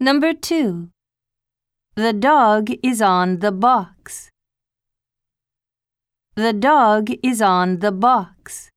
Number 2. The dog is on the box. The dog is on the box.